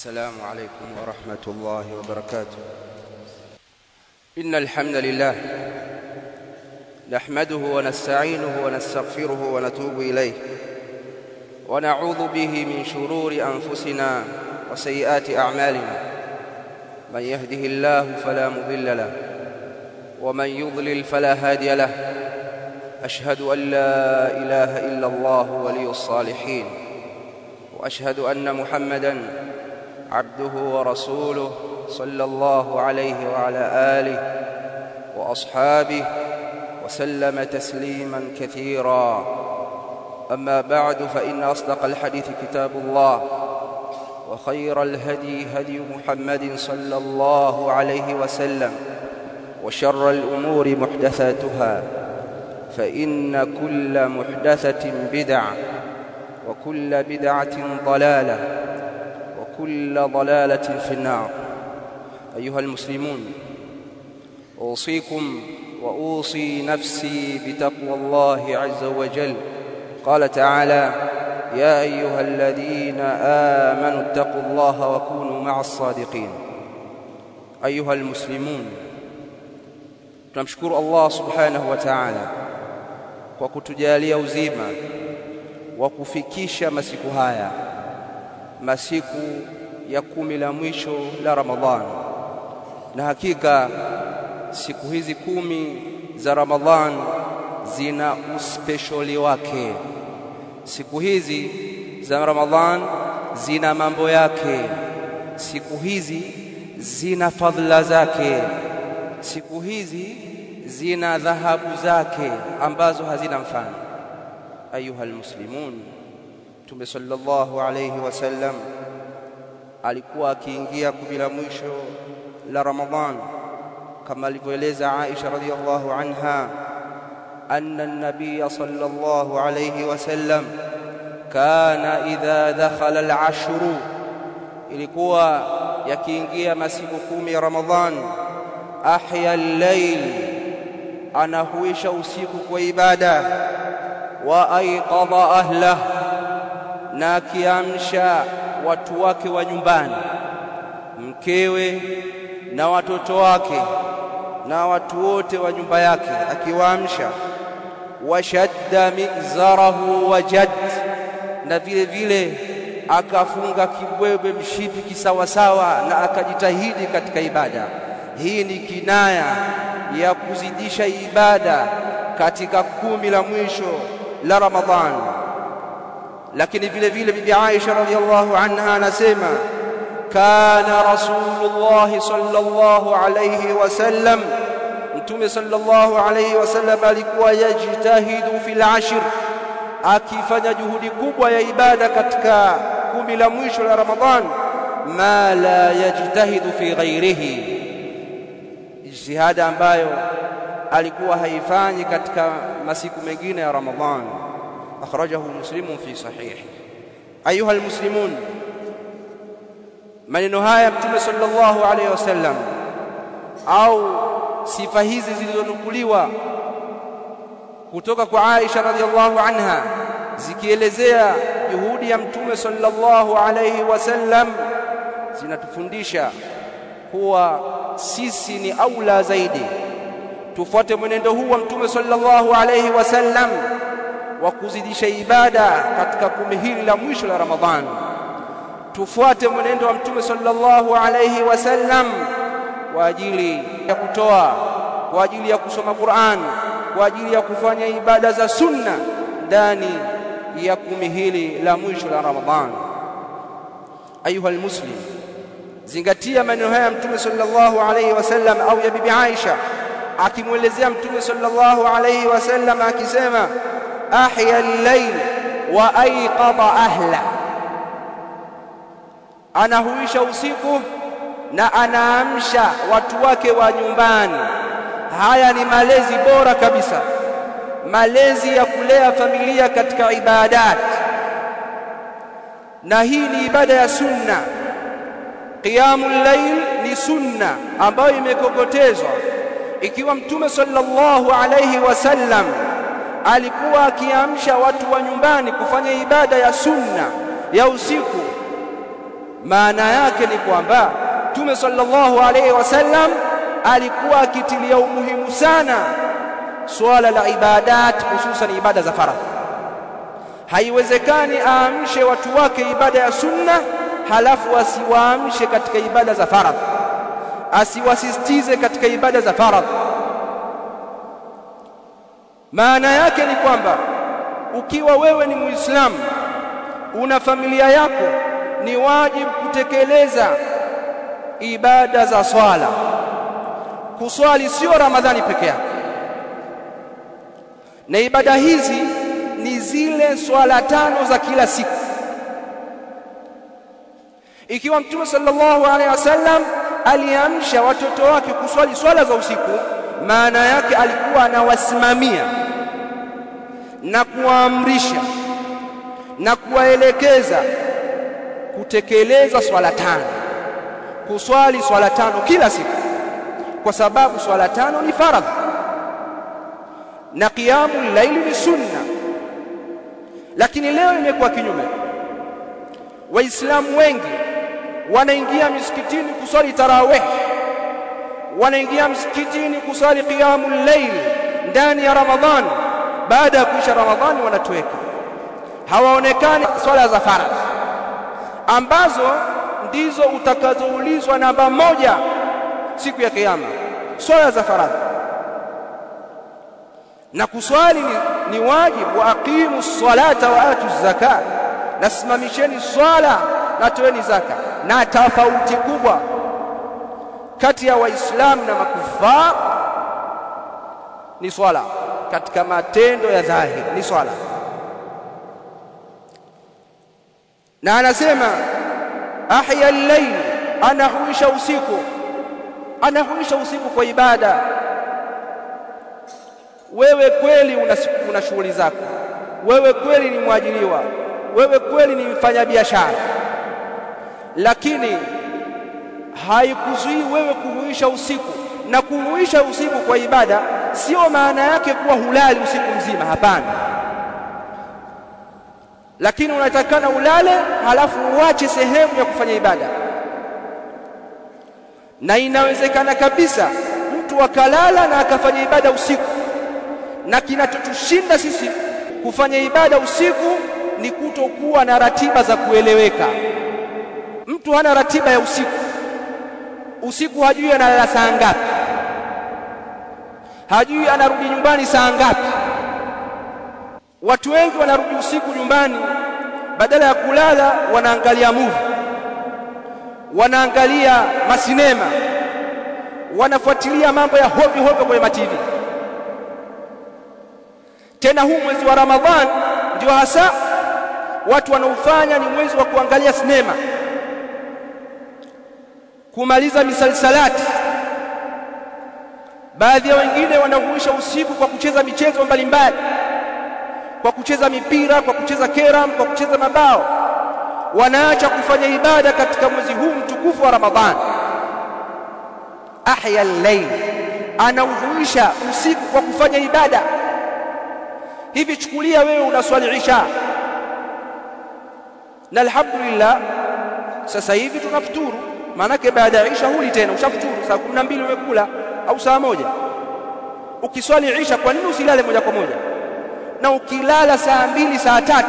السلام عليكم ورحمة الله وبركاته. إن الحمد لله نحمده ونستعينه ونستغفره ونتوب إليه ونعوذ به من شرور أنفسنا وسيئات أعمالنا. من يهده الله فلا مضل له ومن يضلل فلا هادي له. أشهد أن لا إله إلا الله ولي الصالحين. وأشهد أن محمدًا عبده ورسوله صلى الله عليه وعلى آله وأصحابه وسلم تسليما كثيرا. أما بعد فإن أصدق الحديث كتاب الله وخير الهدي هدي محمد صلى الله عليه وسلم وشر الأمور محدثاتها فإن كل محدثة بدعة وكل بدعة ضلالة وكل ضلالة في النار. أيها المسلمون أوصيكم وأوصي نفسي بتقوى الله عز وجل. قال تعالى يا أيها الذين آمنوا اتقوا الله وكونوا مع الصادقين. أيها المسلمون tunamshukuru Allah subhanahu wa ta'ala kwa kutujalia uzima wa masiku ya kumi la mwisho la Ramadhani na hakika siku hizi kumi za Ramadhani zina uspeshali wake. Siku hizi za Ramadhani zina mambo yake. Siku hizi zina fadhila zake. Siku hizi zina dhahabu zake ambazo hazina mfano. Ayuha almuslimun Mtume sallallahu alayhi wasallam alikuwa akiingia kumi la mwisho la Ramadhan kama alivyoeleza Aisha radhiyallahu anha anna an-nabiy sallallahu alayhi wasallam kana idha dakhala al-ashr ilikuwa yakiingia masiku kumi ya Ramadhan ahya al-layl anahuisha usiku kwa ibada wa aiqadha ahlahu na akiamsha watu wake wa nyumbani mkewe na watoto wake na watu wote wa nyumba yake akiwaamsha washadda mizarahu wajad na vile vile akafunga kibwebwe mshipi kisawasawa na akajitahidi katika ibada. Hii ni kinaya ya kuzidisha ibada katika kumi la mwisho la Ramadhani lakini vile vile bibi Aisha radhiallahu anha anasema kana rasulullah sallallahu alayhi wasallam mtume sallallahu alayhi wasallam alikuwa yajtahidu fil ashr akifanya juhudi kubwa ya ibada katika kumi la mwisho la Ramadhan ma la yajtahidu fi ghairihi ijtihada ambayo alikuwa haifanyi katika masiku mengine ya Ramadhani أخرجه مسلم في صحيح أيها المسلمون maneno haya mtume sallallahu alaihi wasallam au sifa hizi zilizonukuliwa kutoka kwa Aisha radhiallahu anha zikielezea juhudi ya mtume sallallahu alaihi wasallam zinatufundisha kuwa sisi ni aula zaidi tufuate mwenendo huu wa mtume sallallahu alaihi wasallam wa kuzidisha ibada katika kumi hili la mwisho la Ramadhani tufuate mwenendo wa mtume sallallahu alayhi wasallam kwa ajili ya kutoa kwa ajili ya kusoma Qur'an kwa ajili ya kufanya ibada za sunna ndani ya kumi hili la mwisho la Ramadhani ayuha almuslim zingatia maneno haya mtume sallallahu alayhi wasallam au ya bibi Aisha akimwelezea mtume sallallahu alayhi wasallam akisema ahya الليل انا ahla anahuisha usiku na anaamsha watu wake wa nyumbani haya ni malezi bora kabisa malezi ya kulea familia katika ibadat na hii ni ibada ya sunna qiyamul layl ni sunna ambayo imekokotezwa ikiwa mtume sallallahu alayhi wasallam alikuwa akiamsha watu wa nyumbani kufanya ibada ya sunna ya usiku. Maana yake ni kwamba Mtume sallallahu alaihi wasallam alikuwa akitilia umuhimu sana swala la ibadat hususan ibada za faradhi. Haiwezekani aamshe watu wake ibada ya sunna halafu asiwaamshe katika ibada za faradhi asiwasisitize katika ibada za faradhi maana yake ni kwamba ukiwa wewe ni muislamu una familia yako ni wajibu kutekeleza ibada za swala. Kuswali sio ramadhani peke yake na ibada hizi ni zile swala tano za kila siku. Ikiwa mtume sallallahu alaihi wasallam aliamsha watoto wake kuswali swala za usiku maana yake alikuwa anawasimamia na kuwaamrisha na kuwaelekeza kutekeleza swala tano kuswali swala tano kila siku kwa sababu swala tano ni faradhi na qiyamul laili ni sunna. Lakini leo imekuwa kinyume. Waislamu wengi wanaingia misikitini kuswali tarawih wanaingia msikitini kuswali qiyamul laili ndani ya ramadhan baada ya kuisha ramadhani wanatoweka hawaonekani swala za faradhi ambazo ndizo utakazoulizwa namba moja siku ya kiyama. Swala za faradhi na kuswali ni, ni wajibu. Wa aqimu salata wa atu zaka, nasimamisheni swala na toeni zaka. Na tofauti kubwa. Kati ya waislamu na makufar ni swala katika matendo ya dhahiri. Ni swala. Na anasema ahya al-layl anahuisha usiku. Anahuisha usiku kwa ibada. Wewe kweli una, una shughuli zako. Wewe kweli ni mwajiliwa wewe kweli ni mfanyabiashara. Lakini haikuzuii wewe kuhuisha usiku na kuhuisha usiku kwa ibada sio maana yake kuwa hulali usiku mzima hapana. Lakini unatakana ulale halafu uache sehemu ya kufanya ibada. Na inawezekana kabisa mtu akalala na akafanya ibada usiku. Na kinachotushinda sisi kufanya ibada usiku ni kutokuwa na ratiba za kueleweka. Mtu hana ratiba ya usiku. Usiku hajui analala saa ngapi hajui anarudi nyumbani saa ngapi. Watu wengi wanarudi usiku nyumbani badala ya kulala wanaangalia movie. Wanaangalia masinema. Wanafuatilia mambo ya hovyo hovyo kwenye mativi tena huu mwezi wa Ramadhan ndio hasa watu wanaofanya ni mwezi wa kuangalia sinema. Kumaliza misalsalati baadhi ya wengine wanahuisha usiku kwa kucheza michezo mbalimbali. Kwa kucheza mipira kwa kucheza keram kwa kucheza mabao. Wanaacha kufanya ibada katika mwezi huu mtukufu wa Ramadhani ahya al-layl. Anauhuisha usiku kwa kufanya ibada. Hivi chukulia wewe unaswali isha na alhamdulillah sasa hivi tunafuturu. Maanake baada ya isha huli tena ushafuturu. Saa 12 umekula au saa moja? Ukiswali isha kwa nini usilale moja kwa moja? Na ukilala saa mbili saa tatu?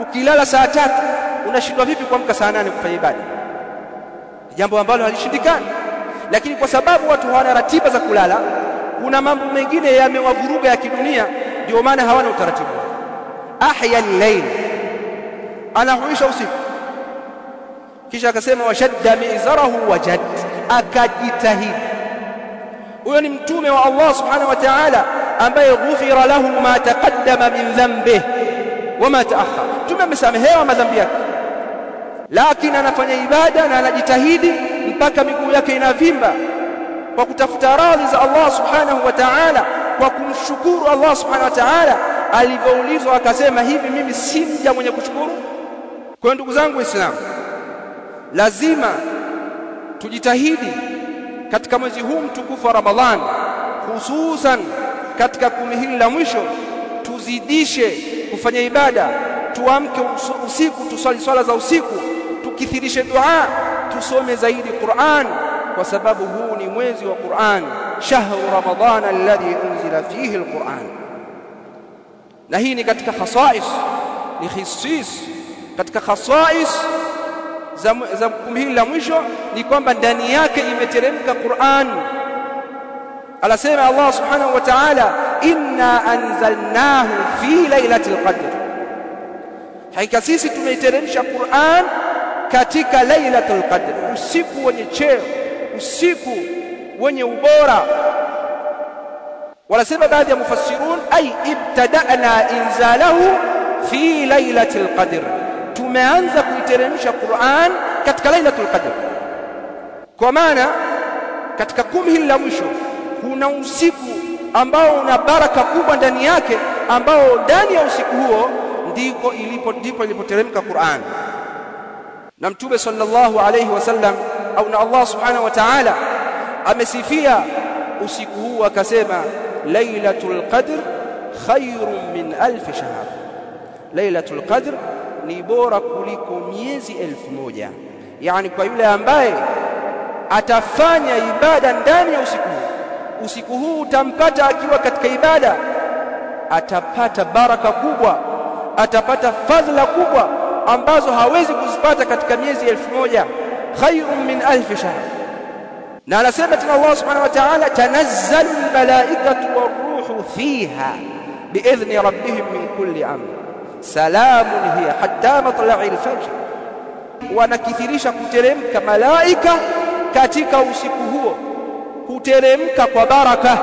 Ukilala saa tatu unashindwa vipi kuamka saa nane kufanya ibada? Jambo ambalo halishindikani. Lakini kwa sababu watu hawana ratiba za kulala kuna mambo mengine yamewavuruga ya kidunia ndio maana hawana utaratibu. Ahya al-layl anahuisha usiku. Kisha akasema washadda mizarahu wajad akajitahidi huyo ni mtume wa Allah subhanahu wa ta'ala ambaye ghufira lahu ma taqaddama min dhanbihi wama taakhar mtume amesamehewa madhambi yake. Lakini anafanya ibada na anajitahidi mpaka miguu yake inavimba kwa kutafuta radhi za Allah subhanahu wa ta'ala kwa kumshukuru Allah subhanahu wa ta'ala. Alivyoulizwa akasema hivi mimi si mja mwenye kushukuru? Kwa ndugu zangu waislamu lazima tujitahidi katika mwezi huu mtukufu wa Ramadhan hususan katika kumi hili la mwisho tuzidishe kufanya ibada tuamke usiku tuswali swala za usiku tukithirishe dua tusome zaidi Qur'an kwa sababu huu ni mwezi wa Qur'an shahru ramadhana alladhi unzila fihi alquran. Na hii ni katika khasais ni khisis katika khasais za, kumi hili la mwisho ni kwamba ndani yake imeteremka Qur'an anasema Allah subhanahu wa ta'ala inna anzalnahu fi lailatul qadr hakika sisi tumeiteremsha Qur'an katika lailatul qadr usiku wenye cheo usiku wenye ubora wanasema baadhi ya mufassirun ay ibtada'na inzalahu fi lailatul qadr tumeanza kuiteremsha Qur'an katika lailatul qadr. Kwa maana katika kumi hili la mwisho kuna usiku ambao una baraka kubwa ndani yake ambao ndani ya usiku huo ndiko ilipo ndipo ilipoteremka Qur'an. Na mtume sallallahu alayhi wasallam au na Allah subhanahu wa ta'ala amesifia usiku huu akasema lailatul qadr khairun min alf shahr. Lailatul qadr ni bora kuliko miezi elfu moja. Yani kwa yule ambaye atafanya ibada ndani ya usiku huu usiku huu utampata akiwa katika ibada atapata baraka kubwa atapata fadhila kubwa ambazo hawezi kuzipata katika miezi elfu moja. Khairun min alf shahr. Na anasema tena Allah subhanahu wa ta'ala tanazzalu almalaikatu waruhu fiha biidhni rabbihim min kulli amr salamun hiya hatta matla'i alfajr wanakithirisha kuteremka malaika katika usiku huo. Huteremka kwa baraka.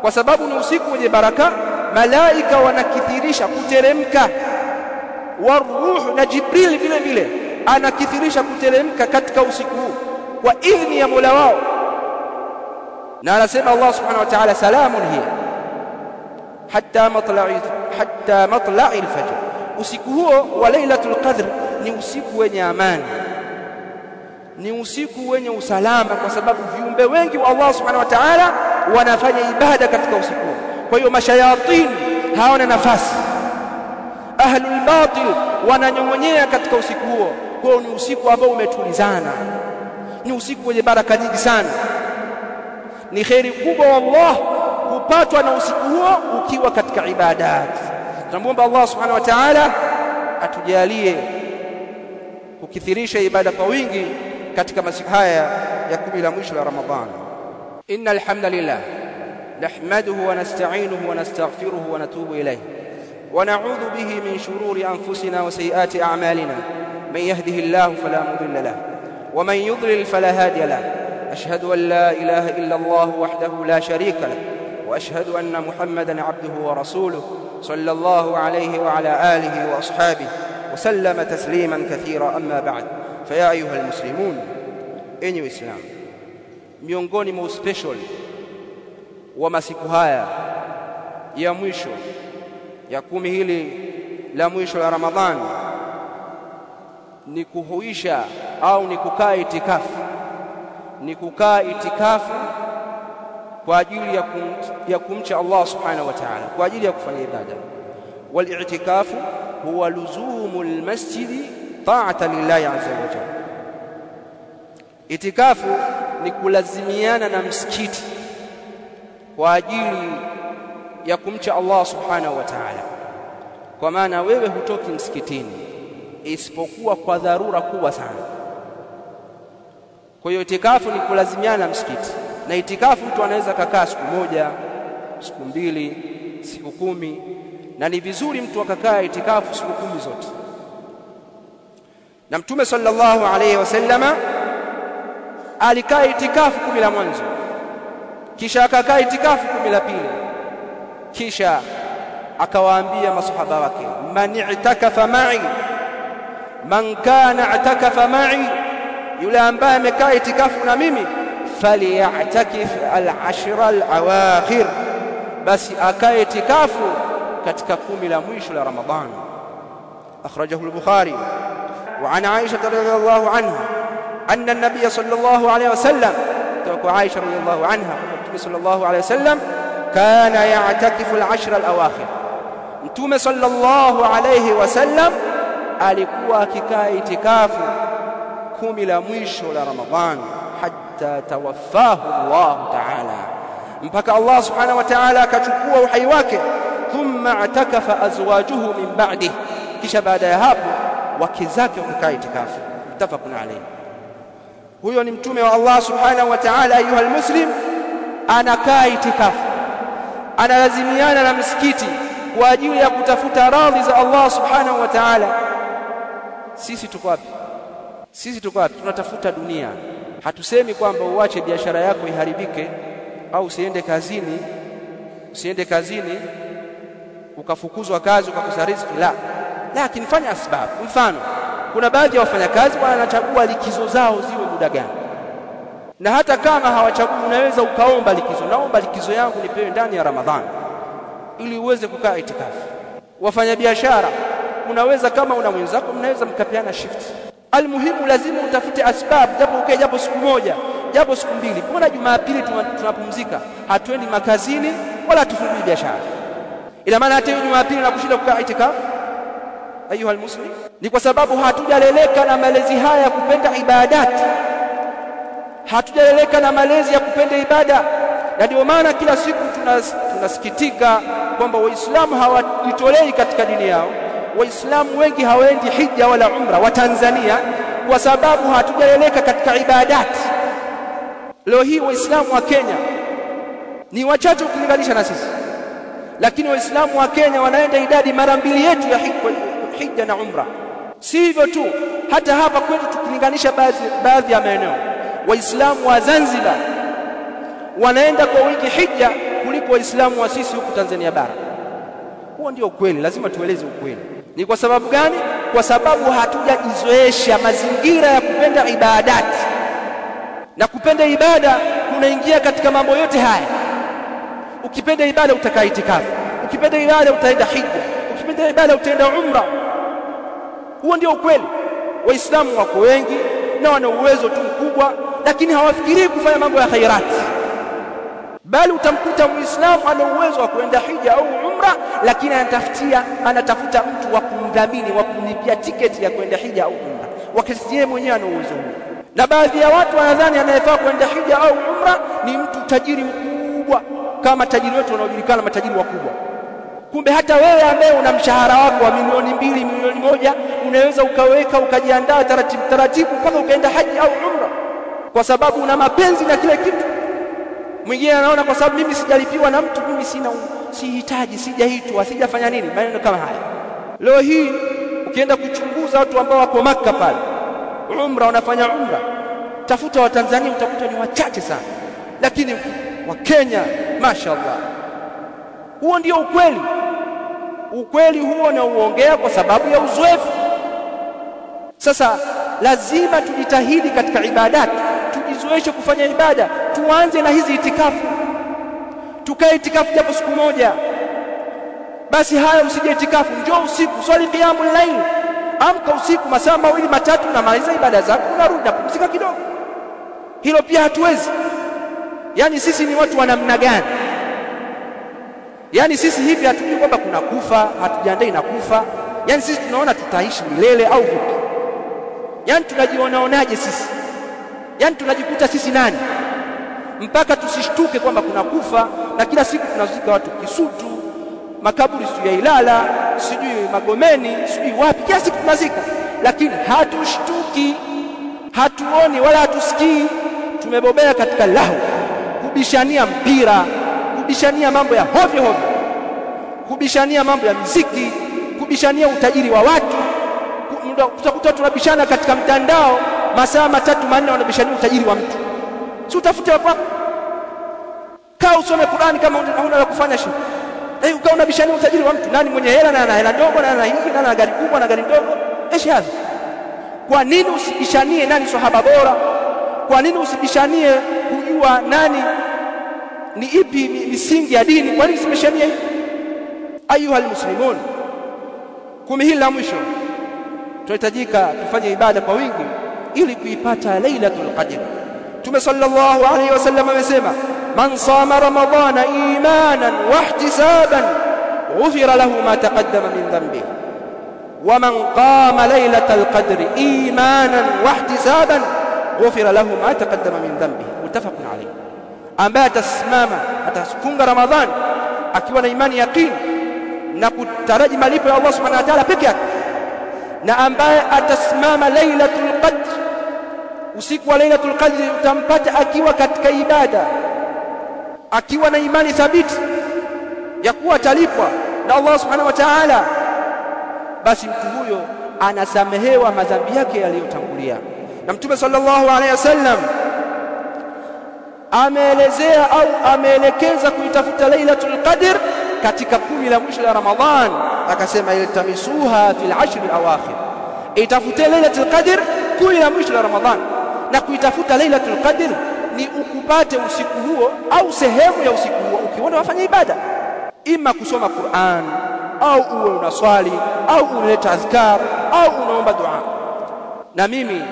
Kwa sababu ni usiku wenye baraka malaika wanakithirisha kuteremka. Waruhu na jibril vile vile anakithirisha kuteremka katika usiku huu kwa idhni ya Mola wao. Na anasema Allah subhanahu wa ta'ala salamun hiya hatta matla'i hatta matla'i al-fajr. Usiku huo wa lailatul qadr ni usiku wenye amani. Ni usiku wenye usalama kwa sababu viumbe wengi wa Allah subhanahu wa ta'ala wanafanya ibada katika usiku huo. Kwa hiyo mashayatin hawana nafasi. Ahlul batil wananyong'onyea katika usiku huo. Kwa ni usiku ambao umetulizana. Ni usiku wenye baraka nyingi sana. Ni kheri kubwa wallah kupatwa na usiku huo ukiwa katika ibadat tunamuomba Allah subhanahu wa ta'ala atujalie kukithirisha ibada kwa wingi katika masiku haya ya kumi la mwisho la Ramadhani innal hamdalillah nahmaduhu wa nasta'inuhu wa nastaghfiruhu wa natubu ilayhi wa na'udhu bihi min shururi anfusina wa sayyiati a'malina man yahdihillahu fala mudilla lahu ومن يضلل فلا هادي له أشهد أن لا إله إلا الله وحده لا شريك له وأشهد أن محمدا عبده ورسوله صلى الله عليه وعلى آله وأصحابه وسلم تسليما كثيرا أما بعد فيا أيها المسلمون أيها الإسلام miongoni mwa special wa masiku haya ya mwisho ya kumi hili la mwisho la Ramadhani ni kuhuisha au ni kukaa itikafu ni kukaa itikafu kwa ajili ya, kum, ya kumcha Allah subhanahu wa ta'ala kwa ajili ya kufanya ibada. Wal i'tikafu huwa luzumu almasjidi ta'ata lillahi azza wa jalla. Itikafu ni kulazimiana na msikiti kwa ajili ya kumcha Allah subhanahu wa ta'ala. Kwa maana wewe hutoki msikitini isipokuwa kwa dharura kubwa sana. Kwa hiyo itikafu ni kulazimiana na msikiti, na itikafu mtu anaweza kakaa siku moja, siku mbili, siku kumi, na ni vizuri mtu akakaa itikafu siku kumi zote. Na Mtume sallallahu alayhi wasallama alikaa itikafu kumi la mwanzo, kisha akakaa itikafu kumi la pili, kisha akawaambia masahaba wake, man i'takafa ma'i man kana i'takafa ma'i yule ambaye amekaa itikafu na mimi falyatakif al-ashra al-awakhir basi akae itikafu katika kumi la mwisho la ramadhani akhrajahu al-bukhari wa an aisha radhiyallahu anha anna an-nabiy sallallahu alayhi wasallam toka aisha radhiyallahu anha mtume sallallahu alayhi wasallam kana ya'takifu al-ashra al-awakhir mtume sallallahu alayhi wasallam alikuwa akikaa itikafu kumi la mwisho la Ramadhani hatta tawaffahu Allah ta'ala. Mpaka Allah subhanahu wa ta'ala akachukua uhai wake thumma atakafa azwajuhu min ba'dihi kisha baada ya hapo wake zake wakakaa itikafu. Mutafaqun alayhi. Huyo ni mtume wa Allah subhanahu wa ta'ala ayuha almuslim anakaa itikafu. Analazimiana na msikiti kwa ajili ya kutafuta radhi za Allah subhanahu wa ta'ala. Sisi tuko wapi? Sisi tuko wapi? Tunatafuta dunia hatusemi kwamba uache biashara yako iharibike au usiende kazini usiende kazini ukafukuzwa kazi ukakosa riziki la. Lakini fanya asbabu. Mfano kuna baadhi ya wafanyakazi wanachagua likizo zao ziwe muda gani. Na hata kama hawachagui unaweza ukaomba likizo. Naomba likizo yangu nipewe ndani ya ramadhani ili uweze kukaa itikafu. Wafanyabiashara unaweza kama una mwenzako mnaweza mkapeana shift almuhimu lazima utafute asbab japo ukae japo siku moja japo siku mbili. Mbona jumapili tunapumzika? Hatuendi makazini wala hatufungui biashara. Ina maana hata hiyo jumapili nakushinda kukaa itikafu ayuha almuslim ni kwa sababu hatujaleleka na malezi haya ya kupenda ibadati hatujaleleka na malezi ya kupenda ibada. Na ndio maana kila siku tunasikitika kwamba waislamu hawajitolei katika dini yao waislamu wengi hawaendi hija wala umra wa Tanzania kwa sababu hatujaeleka katika ibadati leo hii waislamu wa Kenya ni wachache ukilinganisha na sisi. Lakini waislamu wa Kenya wanaenda idadi mara mbili yetu ya hija na umra. Si hivyo tu hata hapa kwetu tukilinganisha baadhi baadhi ya maeneo. Waislamu wa Zanzibar wanaenda kwa wiki hija kuliko waislamu wa sisi huku Tanzania bara. Huo ndio kweli lazima tueleze ukweli ni kwa sababu gani? Kwa sababu hatujajizoesha mazingira ya kupenda ibadati. Na kupenda ibada kunaingia katika mambo yote haya. Ukipenda ibada utakaa itikafu. Ukipenda ibada utaenda hija. Ukipenda ibada utaenda umra. Huo ndio ukweli. Waislamu wako wengi na wana uwezo tu mkubwa lakini hawafikirii kufanya mambo ya khairati bali utamkuta muislamu ana uwezo wa kuenda hija au umra lakini anatafutia anatafuta mtu wa kumdhamini wa kumlipia tiketi ya kwenda hija au umra. Wakati yeye mwenyewe ana uwezo huo. Na baadhi ya watu wanadhani anayefaa kwenda hija au umra ni mtu tajiri mkubwa kama tajiri wetu wanaojulikana matajiri wakubwa. Kumbe hata wewe ambaye una mshahara wako wa milioni mbili milioni moja unaweza ukaweka ukajiandaa taratibu taratibu mpaka ukaenda haji au umra. Kwa sababu una mapenzi na kile kitu mwingine anaona kwa sababu mimi sijalipiwa na mtu mimi sina sihitaji sijaitwa sijafanya nini maneno kama haya. Leo hii ukienda kuchunguza watu ambao wako maka pale umra wanafanya umra tafuta watanzania utakuta ni wachache sana. Lakini wa Kenya mashaallah huo ndio ukweli. Ukweli huo na uongea kwa sababu ya uzoefu. Sasa lazima tujitahidi katika ibadati tujizoeshe kufanya ibada tuanze na hizi itikafu. Tukae itikafu japo siku moja. Basi haya msije itikafu. Njoo usiku swali qiyamul layl. Amka usiku masaa mawili matatu na maliza ibada zako unarudi na pumzika kidogo. Hilo pia hatuwezi. Yani sisi ni watu wa namna gani? Yani sisi hivi hatujui kwamba kuna kufa hatujiandai na kufa. Yani sisi tunaona tutaishi milele au vipi? Yani tunajionaonaje sisi? Yani tunajikuta sisi nani mpaka tusishtuke kwamba kuna kufa na kila siku tunazika watu Kisutu makaburi sijui ya Ilala sijui Magomeni sijui wapi kila siku tunazika. Lakini hatushtuki hatuoni wala hatusikii tumebobea katika lahu kubishania mpira kubishania mambo ya hovyo hovyo kubishania mambo ya muziki kubishania utajiri wa watu. Tutakuta tunabishana katika mtandao masaa matatu manne wanabishania utajiri wa mtu si utafute wapo kaa usome Qur'ani kama huna la kufanya shi eh ukawa unabishania utajiri wa mtu. Nani mwenye hela na ana hela ndogo na ana hiki na ana gari kubwa na gari ndogo? Eshi hadha kwa nini usibishanie nani sahaba bora? Kwa nini usibishanie kujua nani ni ipi misingi ya dini? Kwa nini usibishanie hivi? Ayuha almuslimun kumi hili la mwisho. Tunahitajika tufanye ibada kwa wingi ili kuipata lailatul qadr Mtume sallallahu alayhi wasallam amesema man sama ramadhana imanan wa ihtisaban ghufira lahu ma taqaddama min dhanbihi waman qama lailatal qadri imanan wahtisaban ghufira lahu ma taqaddama min dhanbihi muttafaqun alayh ambaye atasimama atafunga ramadhani akiwa na imani yaqini na kutaraji malipo ya Allah subhanahu wa ta'ala peke yake na ambaye atasimama lailatul qadr usiku wa lailatul qadri utampata akiwa katika ibada akiwa na imani thabiti ya kuwa atalipwa na Allah subhanahu wa ta'ala. Basi mtu huyo anasamehewa madhambi yake yaliyotangulia. Na mtume sallallahu alaihi wasallam ameelezea au ameelekeza kuitafuta lailatul qadr katika kumi la mwisho la Ramadhan. Akasema iltamisuha fil ashr alawakhir itafute lailatul qadr kumi la mwisho la Ramadhan na kuitafuta lailatul qadr ni ukupate usiku huo au sehemu ya usiku huo ukiona wafanya ibada. Ima kusoma Qur'an au uwe unaswali au unaleta azkar au unaomba dua. Na mimi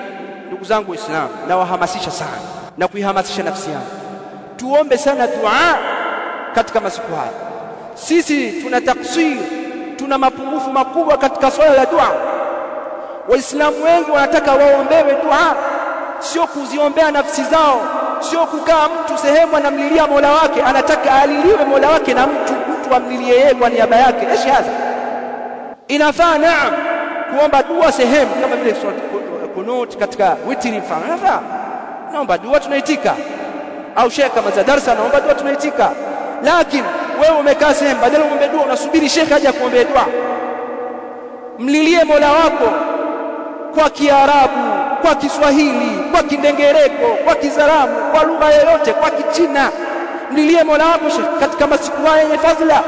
ndugu zangu waislamu nawahamasisha sana na kuihamasisha nafsi yangu. Tuombe sana dua katika masiku haya. Sisi tuna taksir tuna mapungufu makubwa katika swala la dua. Waislamu wengi wanataka waombewe dua sio kuziombea nafsi zao. Sio kukaa mtu sehemu anamlilia Mola wake. Anataka aliliwe Mola wake na mtu mtu amlilie yeye kwa niaba yake. Eshi hadha inafaa naam kuomba dua sehemu kama vile kunut katika witri mfano inafaa. Naomba dua tunaitika. Au shekhe kama za darasa naomba dua tunaitika. Lakini wewe umekaa sehemu badala uombe dua unasubiri shekhe aje kuombea dua. Mlilie Mola wako kwa Kiarabu kwa Kiswahili kwa Kindengereko kwa Kizaramu kwa lugha yoyote kwa Kichina. Mlilie Mola wako katika masiku haya yenye fadhila.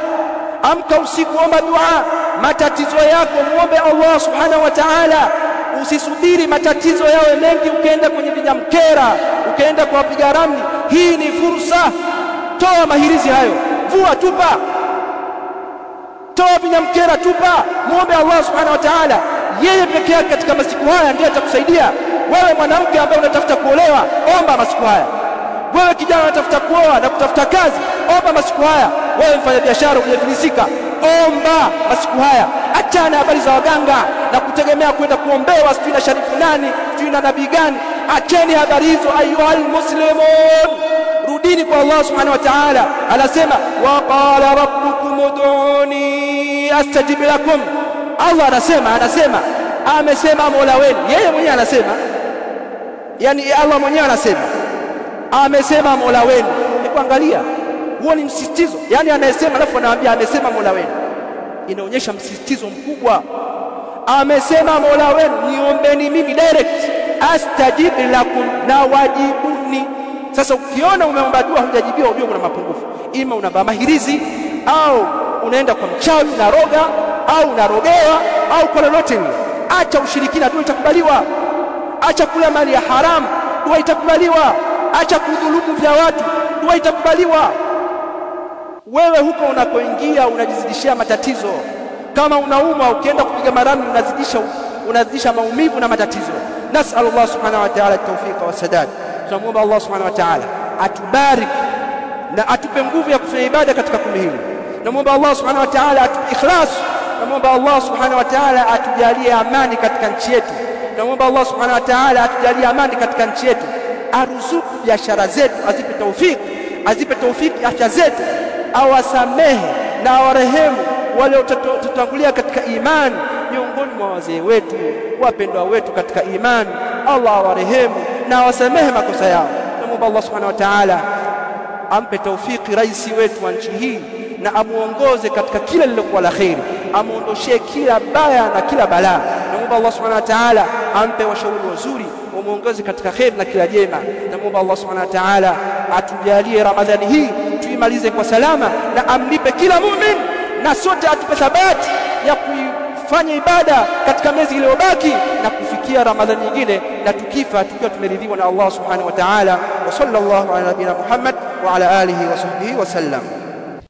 Amka usiku omba dua. Matatizo yako muombe Allah subhanahu wa ta'ala. Usisubiri matatizo yawe mengi ukaenda kwenye vijamkera ukaenda kwa wapiga ramli. Hii ni fursa. Toa mahirizi hayo. Vua tupa. Toa vinyamkera tupa. Muombe Allah subhanahu wa ta'ala yeye peke yake katika masiku haya ndiye atakusaidia. Wewe mwanamke ambaye unatafuta kuolewa omba masiku haya. Wewe kijana unatafuta kuoa na kutafuta kazi omba masiku haya. Wewe mfanya biashara unayefilisika omba masiku haya. Achana habari za waganga na kutegemea kwenda kuombewa sijui na sharifu nani sijui na nabii gani. Acheni habari hizo ayuhal muslimun. Rudini kwa Allah subhanahu wa ta'ala. Anasema wa qala rabbukum ud'uni astajib lakum. Allah anasema anasema amesema Mola wenu. Yeye mwenyewe anasema. Yani Allah mwenyewe anasema. Amesema Mola wenu. Hebu angalia. Huo ni msisitizo. Yani anayesema alafu anawaambia amesema Mola wenu. Inaonyesha msisitizo mkubwa. Amesema Mola wenu niombeni mimi direct. Astajib lakum na wajibuni sasa ukiona umeomba dua hujajibiwa ujue kuna mapungufu. Ima unavaa mahirizi au unaenda kwa mchawi unaroga au unarogewa au kwa lolote lile acha ushirikina dua itakubaliwa. Acha kula mali ya haramu dua itakubaliwa. Acha kudhulumu vya watu dua itakubaliwa. Wewe huko unakoingia unajizidishia matatizo. Kama unaumwa ukienda kupiga marami unazidisha unazidisha maumivu na matatizo. Nasal Allah subhanahu wa ta'ala tawfiq wa sadad tunamuomba Allah subhanahu wa ta'ala atubarik na atupe nguvu ya kufanya ibada katika kundi hili. Tunamuomba Allah subhanahu wa ta'ala atupe namuomba Allah subhanahu wa ta'ala atujalie amani katika nchi yetu. Namuomba Allah subhanahu wa ta'ala atujalie amani katika nchi yetu. Aruzuku biashara zetu azipe taufiki azipe taufiki afya zetu. Awasamehe na awarehemu waliotutangulia katika imani miongoni mwa wazee wetu wapendwa wetu katika imani. Allah awarehemu na awasamehe makosa yao. Namuomba Allah subhanahu wa ta'ala ampe taufiki rais wetu wa nchi hii na amuongoze katika kila lilokuwa la kheri amuondoshee kila baya na kila balaa. Namuomba Allah subhanahu wa ta'ala ampe washauri wazuri umuongoze katika kheri na kila jema. Namuomba Allah subhanahu wa ta'ala atujalie ramadhani hii tuimalize kwa salama na amlipe kila mumin na sote atupe thabati ya kuifanya ibada katika miezi iliyobaki na kufikia ramadhani nyingine na tukifa tukiwa tumeridhiwa na Allah subhanahu wa ta'ala. Wa sallallahu ala nabina Muhammad wa ala alihi wa sahbihi wa sallam